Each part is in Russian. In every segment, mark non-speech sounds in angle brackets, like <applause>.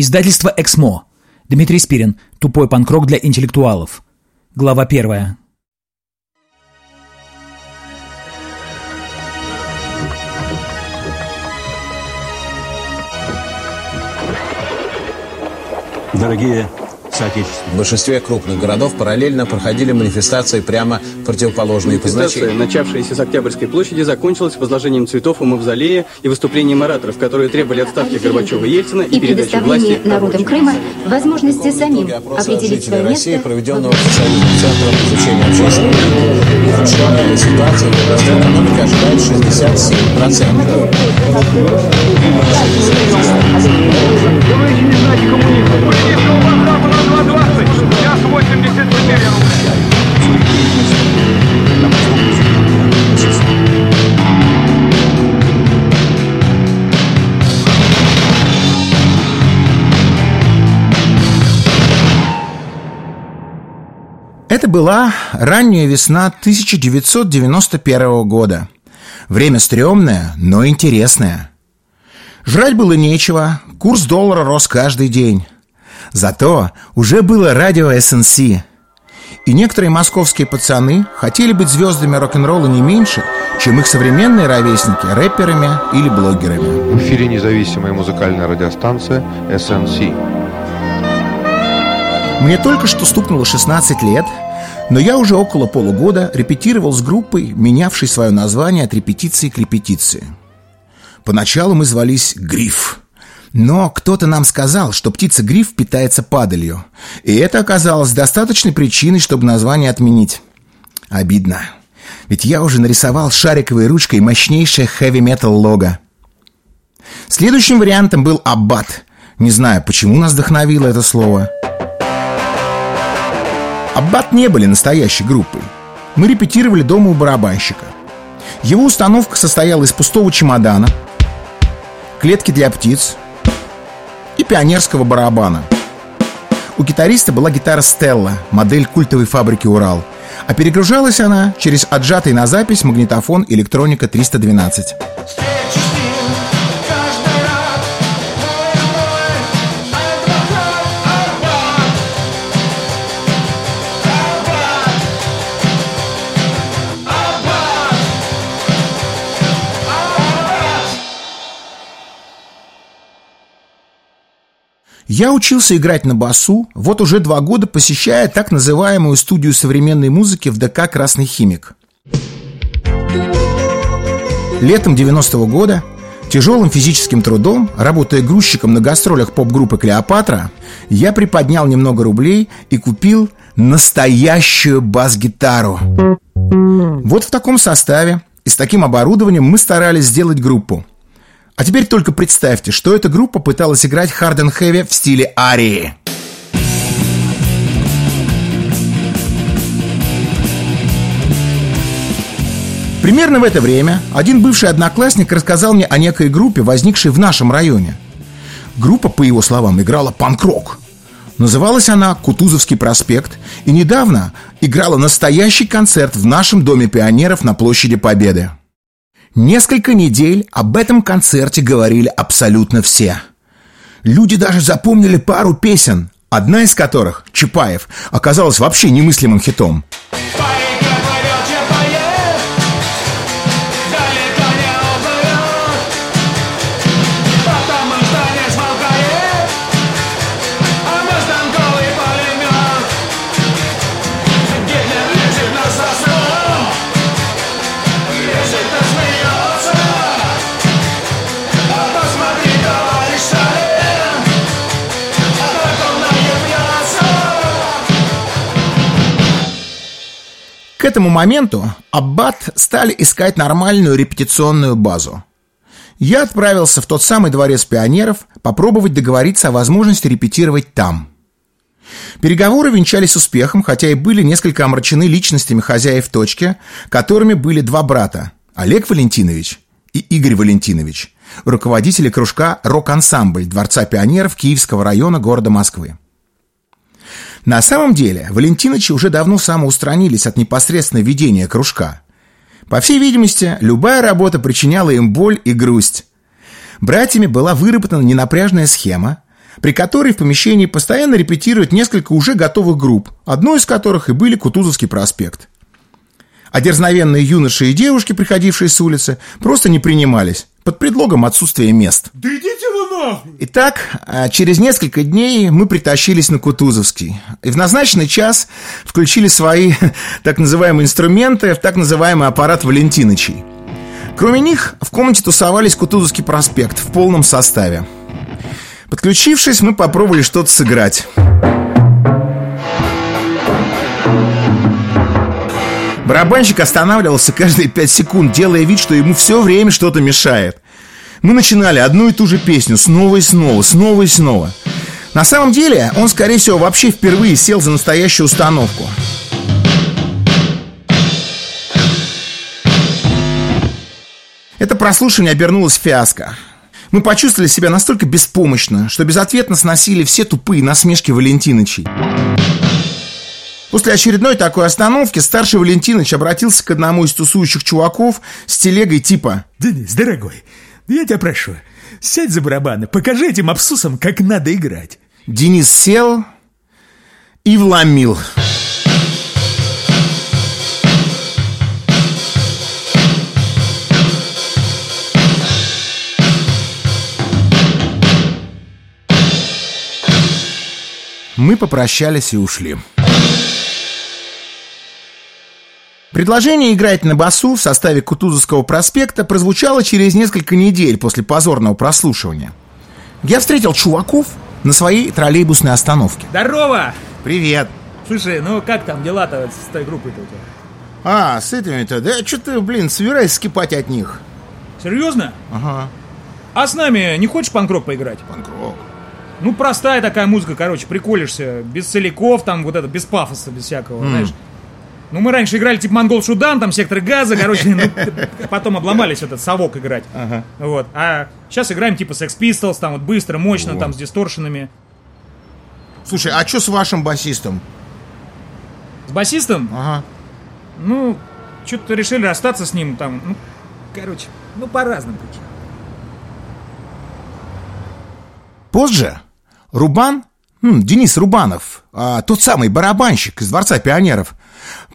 Издательство «Эксмо». Дмитрий Спирин. Тупой панкрок для интеллектуалов. Глава первая. Дорогие в большинстве крупных городов параллельно проходили манифестации прямо противоположные по значению. начавшаяся с Октябрьской площади, закончилась возложением цветов у мавзолея и выступлением ораторов, которые требовали отставки Горбачева и Ельцина и, и передачи власти народам Крыма возможности самим определить свое место. России, проведенного Союзным центром изучения общественного ухудшения ситуации в области экономики ожидает 67%. Вы не знаете коммунистов, это была ранняя весна 1991 года. Время стрёмное, но интересное. Жрать было нечего, курс доллара рос каждый день. Зато уже было радио СНС. И некоторые московские пацаны хотели быть звездами рок-н-ролла не меньше, чем их современные ровесники рэперами или блогерами. В эфире независимая музыкальная радиостанция СНС. Мне только что стукнуло 16 лет, но я уже около полугода репетировал с группой, менявшей свое название от репетиции к репетиции. Поначалу мы звались «Гриф», но кто-то нам сказал, что птица-гриф питается падалью. И это оказалось достаточной причиной, чтобы название отменить. Обидно. Ведь я уже нарисовал шариковой ручкой мощнейшее хэви-метал лого. Следующим вариантом был Аббат. Не знаю, почему нас вдохновило это слово. Аббат не были настоящей группой. Мы репетировали дома у барабанщика. Его установка состояла из пустого чемодана, клетки для птиц – и пионерского барабана. У гитариста была гитара «Стелла», модель культовой фабрики «Урал», а перегружалась она через отжатый на запись магнитофон «Электроника 312». Я учился играть на басу, вот уже два года посещая так называемую студию современной музыки в ДК «Красный химик». Летом 90-го года Тяжелым физическим трудом, работая грузчиком на гастролях поп-группы «Клеопатра», я приподнял немного рублей и купил настоящую бас-гитару. Вот в таком составе и с таким оборудованием мы старались сделать группу – а теперь только представьте, что эта группа пыталась играть and Heavy в стиле арии. Примерно в это время один бывший одноклассник рассказал мне о некой группе, возникшей в нашем районе. Группа, по его словам, играла панк-рок. Называлась она «Кутузовский проспект» и недавно играла настоящий концерт в нашем Доме пионеров на площади Победы. Несколько недель об этом концерте говорили абсолютно все. Люди даже запомнили пару песен, одна из которых, Чапаев, оказалась вообще немыслимым хитом. Этому моменту Аббат стали искать нормальную репетиционную базу. Я отправился в тот самый дворец пионеров попробовать договориться о возможности репетировать там. Переговоры венчались успехом, хотя и были несколько омрачены личностями хозяев точки, которыми были два брата – Олег Валентинович и Игорь Валентинович, руководители кружка «Рок-ансамбль» Дворца пионеров Киевского района города Москвы. На самом деле, Валентиновичи уже давно самоустранились от непосредственного ведения кружка. По всей видимости, любая работа причиняла им боль и грусть. Братьями была выработана ненапряжная схема, при которой в помещении постоянно репетируют несколько уже готовых групп, одной из которых и были Кутузовский проспект. А дерзновенные юноши и девушки, приходившие с улицы, просто не принимались под предлогом отсутствия мест. Да идите вы нахуй! Итак, а, через несколько дней мы притащились на Кутузовский. И в назначенный час включили свои <laughs> так называемые инструменты в так называемый аппарат Валентинычей. Кроме них, в комнате тусовались Кутузовский проспект в полном составе. Подключившись, мы попробовали что-то сыграть. Барабанщик останавливался каждые пять секунд, делая вид, что ему все время что-то мешает. Мы начинали одну и ту же песню снова и снова, снова и снова. На самом деле, он, скорее всего, вообще впервые сел за настоящую установку. Это прослушивание обернулось фиаско. Мы почувствовали себя настолько беспомощно, что безответно сносили все тупые насмешки Валентинычей. После очередной такой остановки старший Валентинович обратился к одному из тусующих чуваков с телегой типа Денис, дорогой, я тебя прошу, сядь за барабаны, покажи этим абсусам, как надо играть. Денис сел и вломил. Мы попрощались и ушли. Предложение играть на басу в составе Кутузовского проспекта прозвучало через несколько недель после позорного прослушивания. Я встретил чуваков на своей троллейбусной остановке. Здорово! Привет. Слушай, ну как там дела-то с той группой-то у тебя? А, с этими-то, да что ты, блин, собираюсь скипать от них. Серьезно? Ага, А с нами не хочешь панк-рок поиграть? панкрок. Ну, простая такая музыка, короче, приколишься. Без целиков, там, вот это, без пафоса, без всякого, знаешь. Ну, мы раньше играли типа Монгол Шудан, там сектор газа, короче, ну, потом обломались этот совок играть. Ага. Вот. А сейчас играем типа Sex Pistols, там вот быстро, мощно, Во. там с дисторшенами. Слушай, а что с вашим басистом? С басистом, Ага. ну, что-то решили расстаться с ним там. Ну, короче, ну, по разным причинам. Позже Рубан, м, Денис Рубанов, а, тот самый барабанщик из Дворца пионеров,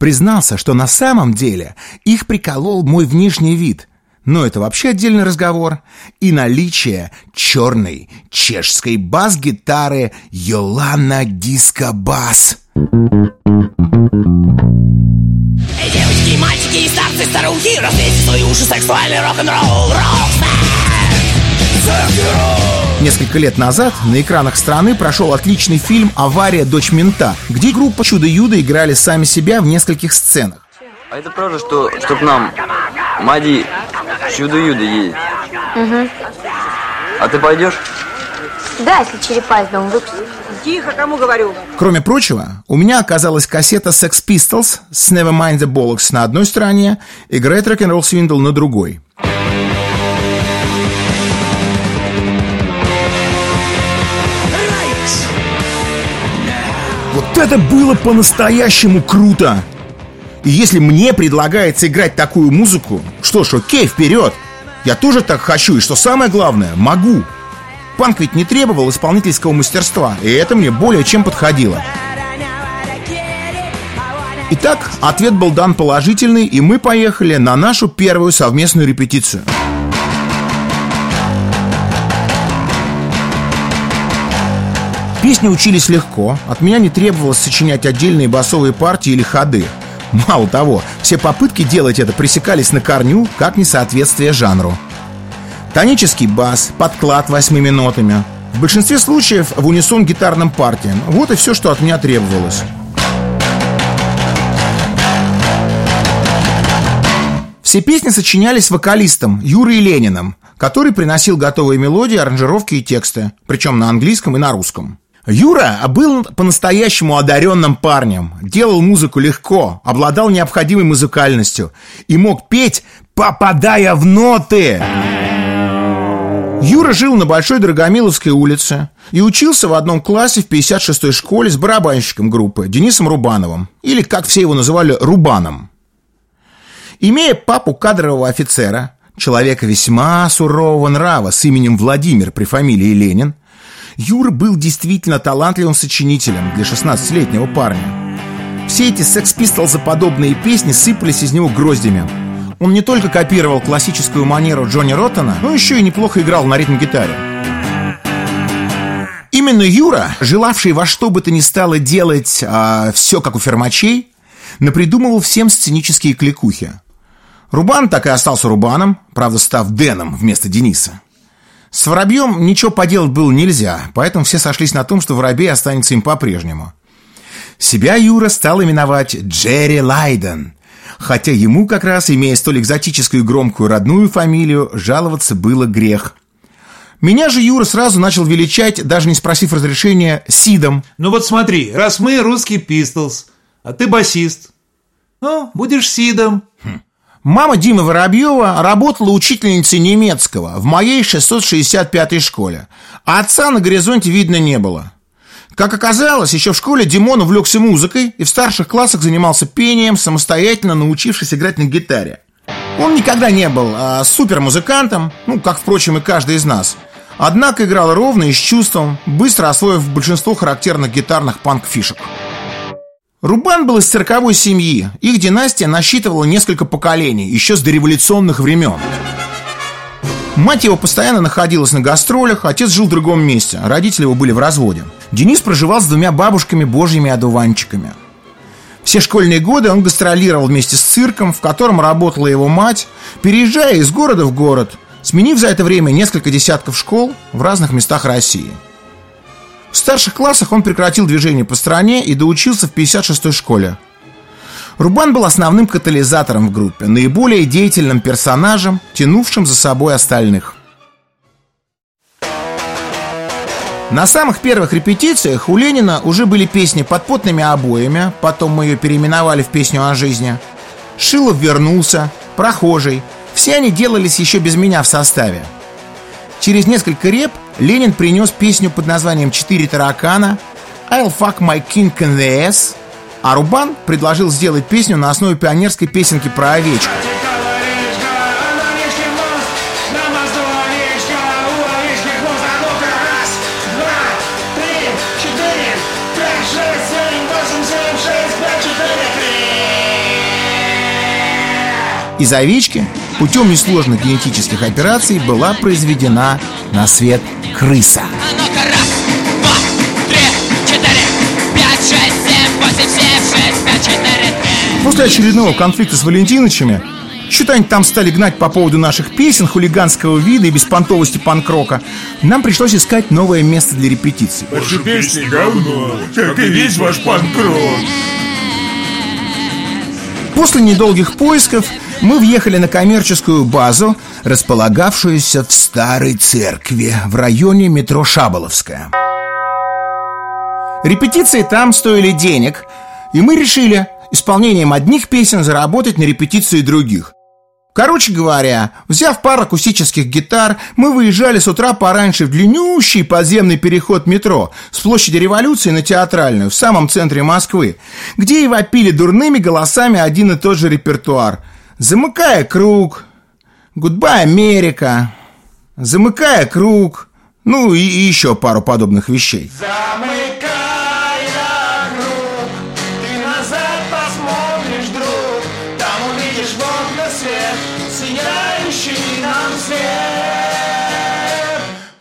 признался, что на самом деле их приколол мой внешний вид. Но это вообще отдельный разговор. И наличие черной чешской бас-гитары Йолана Диско Бас. Эй, девочки, мальчики и старцы, старухи Развейте свои уши, сексуальный рок-н-ролл Роксмен! Несколько лет назад на экранах страны прошел отличный фильм «Авария. Дочь мента», где группа Чудо-Юдо играли сами себя в нескольких сценах. А это правда, что чтоб нам Мади чудо-юдо едет? А ты пойдешь? Да, если черепа из дома выпустят. Тихо, кому говорю? Кроме прочего, у меня оказалась кассета Sex Pistols с Nevermind the Bollocks на одной стороне и Great Rock'n'Roll Swindle на другой. Это было по-настоящему круто! И если мне предлагается играть такую музыку, что ж, окей, вперед! Я тоже так хочу, и что самое главное, могу. Панк ведь не требовал исполнительского мастерства, и это мне более чем подходило. Итак, ответ был дан положительный, и мы поехали на нашу первую совместную репетицию. Песни учились легко, от меня не требовалось сочинять отдельные басовые партии или ходы. Мало того, все попытки делать это пресекались на корню, как несоответствие жанру. Тонический бас, подклад восьмими нотами. В большинстве случаев в унисон гитарным партиям. Вот и все, что от меня требовалось. Все песни сочинялись вокалистом Юрой Лениным, который приносил готовые мелодии, аранжировки и тексты, причем на английском и на русском. Юра был по-настоящему одаренным парнем, делал музыку легко, обладал необходимой музыкальностью и мог петь, попадая в ноты. Юра жил на Большой Драгомиловской улице и учился в одном классе в 56-й школе с барабанщиком группы Денисом Рубановым, или, как все его называли, Рубаном. Имея папу кадрового офицера, человека весьма сурового нрава с именем Владимир при фамилии Ленин, Юра был действительно талантливым сочинителем для 16-летнего парня. Все эти Pistols подобные песни сыпались из него гроздями. Он не только копировал классическую манеру Джонни Роттона, но еще и неплохо играл на ритм-гитаре. Именно Юра, желавший во что бы то ни стало делать а, все как у фермачей, напридумывал всем сценические кликухи. Рубан так и остался Рубаном, правда, став Дэном вместо Дениса. С Воробьем ничего поделать было нельзя, поэтому все сошлись на том, что Воробей останется им по-прежнему. Себя Юра стал именовать Джерри Лайден, хотя ему как раз, имея столь экзотическую и громкую родную фамилию, жаловаться было грех. Меня же Юра сразу начал величать, даже не спросив разрешения, Сидом. Ну вот смотри, раз мы русский Пистолс, а ты басист, ну, будешь Сидом. Хм. Мама Димы Воробьева работала учительницей немецкого в моей 665-й школе, а отца на горизонте видно не было. Как оказалось, еще в школе Димон увлекся музыкой и в старших классах занимался пением, самостоятельно научившись играть на гитаре. Он никогда не был а, супермузыкантом, ну, как, впрочем, и каждый из нас. Однако играл ровно и с чувством, быстро освоив большинство характерных гитарных панк-фишек. Рубан был из цирковой семьи. Их династия насчитывала несколько поколений, еще с дореволюционных времен. Мать его постоянно находилась на гастролях, отец жил в другом месте, родители его были в разводе. Денис проживал с двумя бабушками божьими одуванчиками. Все школьные годы он гастролировал вместе с цирком, в котором работала его мать, переезжая из города в город, сменив за это время несколько десятков школ в разных местах России – в старших классах он прекратил движение по стране и доучился в 56-й школе. Рубан был основным катализатором в группе, наиболее деятельным персонажем, тянувшим за собой остальных. На самых первых репетициях у Ленина уже были песни под потными обоями, потом мы ее переименовали в песню о жизни. Шилов вернулся, прохожий. Все они делались еще без меня в составе. Через несколько реп Ленин принес песню под названием «Четыре таракана», «I'll fuck my king in the ass», а Рубан предложил сделать песню на основе пионерской песенки про овечку. Из овечки путем несложных генетических операций была произведена на свет крыса. После очередного конфликта с Валентиновичами что-то они там стали гнать по поводу наших песен, хулиганского вида и беспонтовости панк-рока. Нам пришлось искать новое место для репетиций. Ваши песни говно, как и весь ваш панк-рок. После недолгих поисков мы въехали на коммерческую базу, располагавшуюся в старой церкви в районе метро Шаболовская. Репетиции там стоили денег, и мы решили исполнением одних песен заработать на репетиции других. Короче говоря, взяв пару акустических гитар, мы выезжали с утра пораньше в длиннющий подземный переход метро с площади Революции на Театральную в самом центре Москвы, где и вопили дурными голосами один и тот же репертуар. Замыкая круг, Гудбай, Америка, Замыкая круг, ну и, и еще пару подобных вещей. Замыкая круг, ты назад посмотришь, друг, там увидишь в окна свет, сияющий нам свет.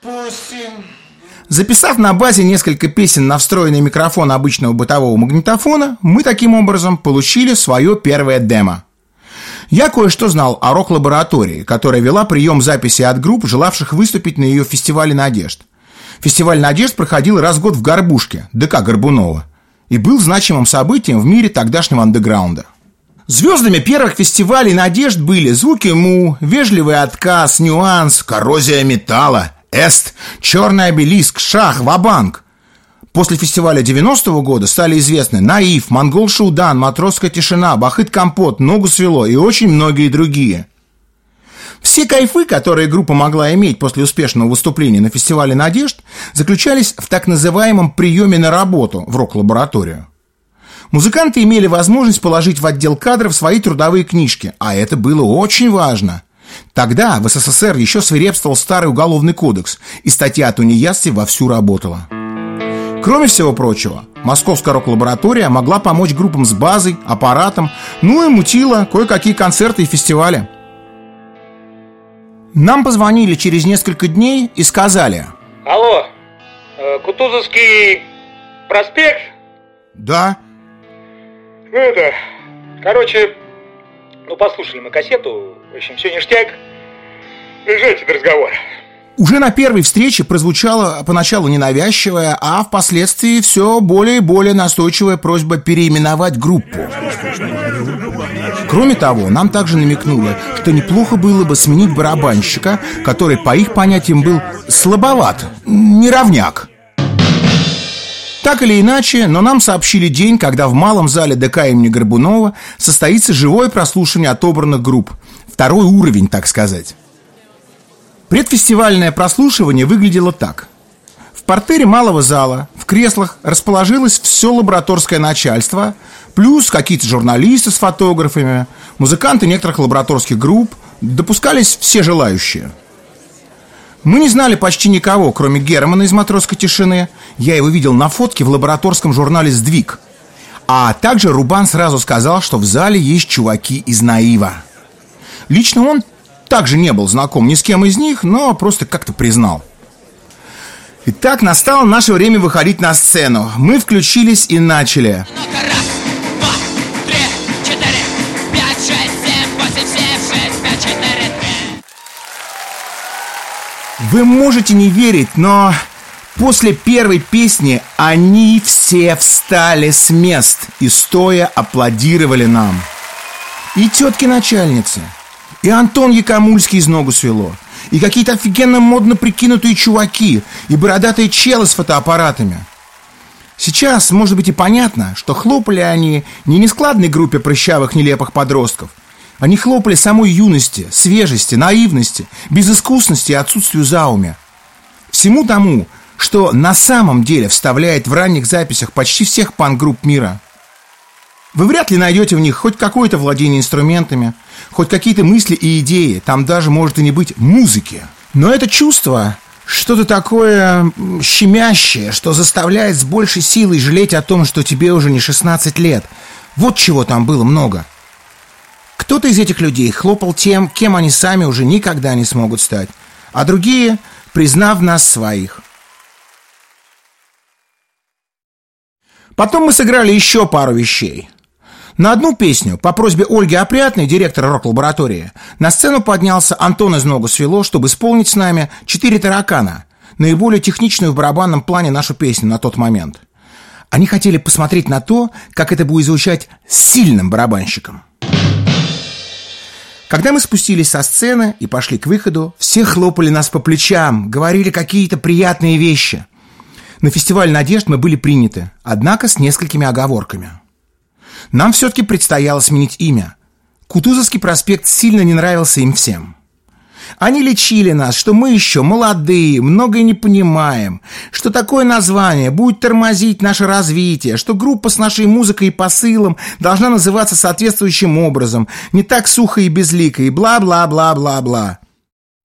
Пусть Записав на базе несколько песен на встроенный микрофон обычного бытового магнитофона, мы таким образом получили свое первое демо. Я кое-что знал о рок-лаборатории, которая вела прием записи от групп, желавших выступить на ее фестивале «Надежд». Фестиваль «Надежд» проходил раз в год в Горбушке, ДК Горбунова, и был значимым событием в мире тогдашнего андеграунда. Звездами первых фестивалей «Надежд» были «Звуки Му», «Вежливый отказ», «Нюанс», «Коррозия металла», «Эст», «Черный обелиск», «Шах», «Вабанк». После фестиваля 90-го года стали известны «Наив», «Монгол Шудан», «Матросская тишина», «Бахыт Компот», «Ногу свело» и очень многие другие. Все кайфы, которые группа могла иметь после успешного выступления на фестивале «Надежд», заключались в так называемом приеме на работу в рок-лабораторию. Музыканты имели возможность положить в отдел кадров свои трудовые книжки, а это было очень важно. Тогда в СССР еще свирепствовал старый уголовный кодекс, и статья о тунеядстве вовсю работала. Кроме всего прочего, Московская рок-лаборатория могла помочь группам с базой, аппаратом, ну и мутила кое-какие концерты и фестивали. Нам позвонили через несколько дней и сказали Алло, э, Кутузовский проспект? Да. Ну это, короче, ну послушали мы кассету, в общем, все ништяк. Езжайте до разговора. Уже на первой встрече прозвучала поначалу ненавязчивая, а впоследствии все более и более настойчивая просьба переименовать группу. Кроме того, нам также намекнули, что неплохо было бы сменить барабанщика, который, по их понятиям, был слабоват, неровняк. Так или иначе, но нам сообщили день, когда в малом зале ДК имени Горбунова состоится живое прослушивание отобранных групп. Второй уровень, так сказать. Предфестивальное прослушивание выглядело так. В портере малого зала в креслах расположилось все лабораторское начальство, плюс какие-то журналисты с фотографами, музыканты некоторых лабораторских групп, допускались все желающие. Мы не знали почти никого, кроме Германа из «Матросской тишины». Я его видел на фотке в лабораторском журнале «Сдвиг». А также Рубан сразу сказал, что в зале есть чуваки из Наива. Лично он также не был знаком ни с кем из них, но просто как-то признал. Итак, настало наше время выходить на сцену. Мы включились и начали. Вы можете не верить, но после первой песни они все встали с мест и стоя аплодировали нам. И тетки-начальницы – и Антон Якомульский из ногу свело. И какие-то офигенно модно прикинутые чуваки. И бородатые челы с фотоаппаратами. Сейчас, может быть, и понятно, что хлопали они не нескладной группе прыщавых нелепых подростков. Они хлопали самой юности, свежести, наивности, безыскусности и отсутствию зауме. Всему тому, что на самом деле вставляет в ранних записях почти всех пан-групп мира. Вы вряд ли найдете в них хоть какое-то владение инструментами, хоть какие-то мысли и идеи. Там даже может и не быть музыки. Но это чувство, что-то такое щемящее, что заставляет с большей силой жалеть о том, что тебе уже не 16 лет. Вот чего там было много. Кто-то из этих людей хлопал тем, кем они сами уже никогда не смогут стать, а другие, признав нас своих. Потом мы сыграли еще пару вещей. На одну песню, по просьбе Ольги Опрятной, директора рок-лаборатории, на сцену поднялся Антон из «Ногу свело», чтобы исполнить с нами «Четыре таракана», наиболее техничную в барабанном плане нашу песню на тот момент. Они хотели посмотреть на то, как это будет звучать сильным барабанщиком. Когда мы спустились со сцены и пошли к выходу, все хлопали нас по плечам, говорили какие-то приятные вещи. На фестиваль «Надежд» мы были приняты, однако с несколькими оговорками – нам все-таки предстояло сменить имя. Кутузовский проспект сильно не нравился им всем. Они лечили нас, что мы еще молодые, многое не понимаем, что такое название будет тормозить наше развитие, что группа с нашей музыкой и посылом должна называться соответствующим образом, не так сухо и безлико, и бла-бла-бла-бла-бла.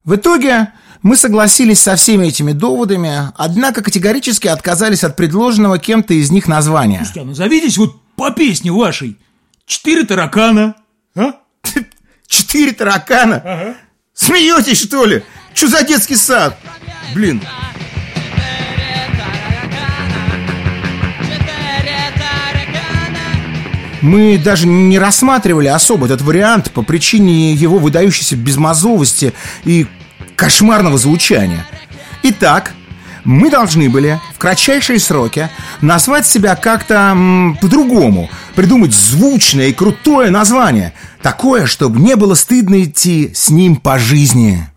В итоге мы согласились со всеми этими доводами, однако категорически отказались от предложенного кем-то из них названия. Слушайте, а назовитесь вот по песне вашей. Четыре таракана. А? <laughs> Четыре таракана? Ага. Смеетесь, что ли? Что за детский сад? Блин. Мы даже не рассматривали особо этот вариант по причине его выдающейся безмозовости и кошмарного звучания. Итак, мы должны были в кратчайшие сроки назвать себя как-то по-другому, придумать звучное и крутое название, такое, чтобы не было стыдно идти с ним по жизни.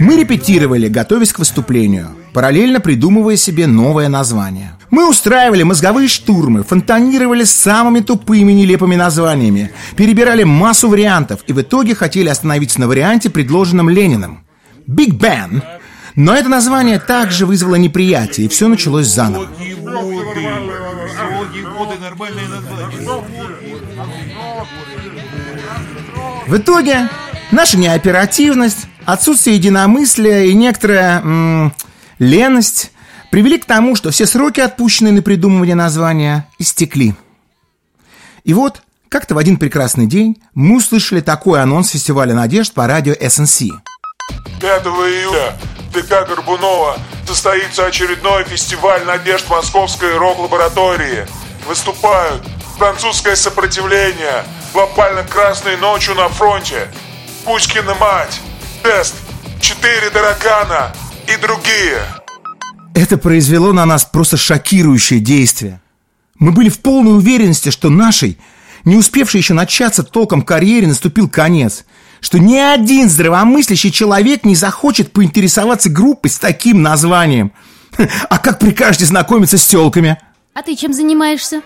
Мы репетировали, готовясь к выступлению, параллельно придумывая себе новое название. Мы устраивали мозговые штурмы, фонтанировали самыми тупыми нелепыми названиями, перебирали массу вариантов и в итоге хотели остановиться на варианте, предложенном Лениным. «Биг Бен». Но это название также вызвало неприятие, и все началось заново. В итоге наша неоперативность, отсутствие единомыслия и некоторая м- леность привели к тому, что все сроки, отпущенные на придумывание названия, истекли. И вот, как-то в один прекрасный день мы услышали такой анонс фестиваля надежд по радио СНС. 5 июля ДК Горбунова состоится очередной фестиваль надежд Московской рок-лаборатории. Выступают французское сопротивление, глобально красной ночью на фронте, Пучкина мать, тест, четыре таракана и другие. Это произвело на нас просто шокирующее действие. Мы были в полной уверенности, что нашей, не успевшей еще начаться толком карьере, наступил конец. Что ни один здравомыслящий человек не захочет поинтересоваться группой с таким названием. А как прикажете знакомиться с телками? А ты чем занимаешься?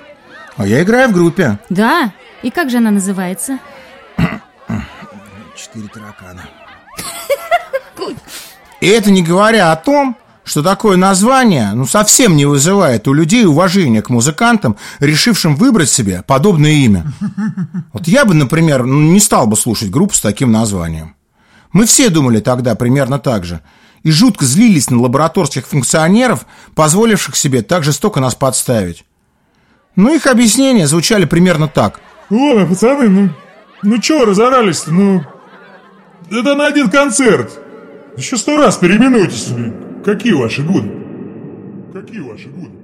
А я играю в группе. Да? И как же она называется? Четыре таракана. <laughs> И это не говоря о том, что такое название ну, совсем не вызывает у людей уважения к музыкантам, решившим выбрать себе подобное имя. Вот я бы, например, ну, не стал бы слушать группу с таким названием. Мы все думали тогда примерно так же. И жутко злились на лабораторских функционеров, позволивших себе так жестоко нас подставить. Но их объяснения звучали примерно так. Ладно, пацаны, ну, ну чё разорались-то, ну... Это на один концерт. Еще сто раз переименуйтесь. Какие ваши годы? Какие ваши годы?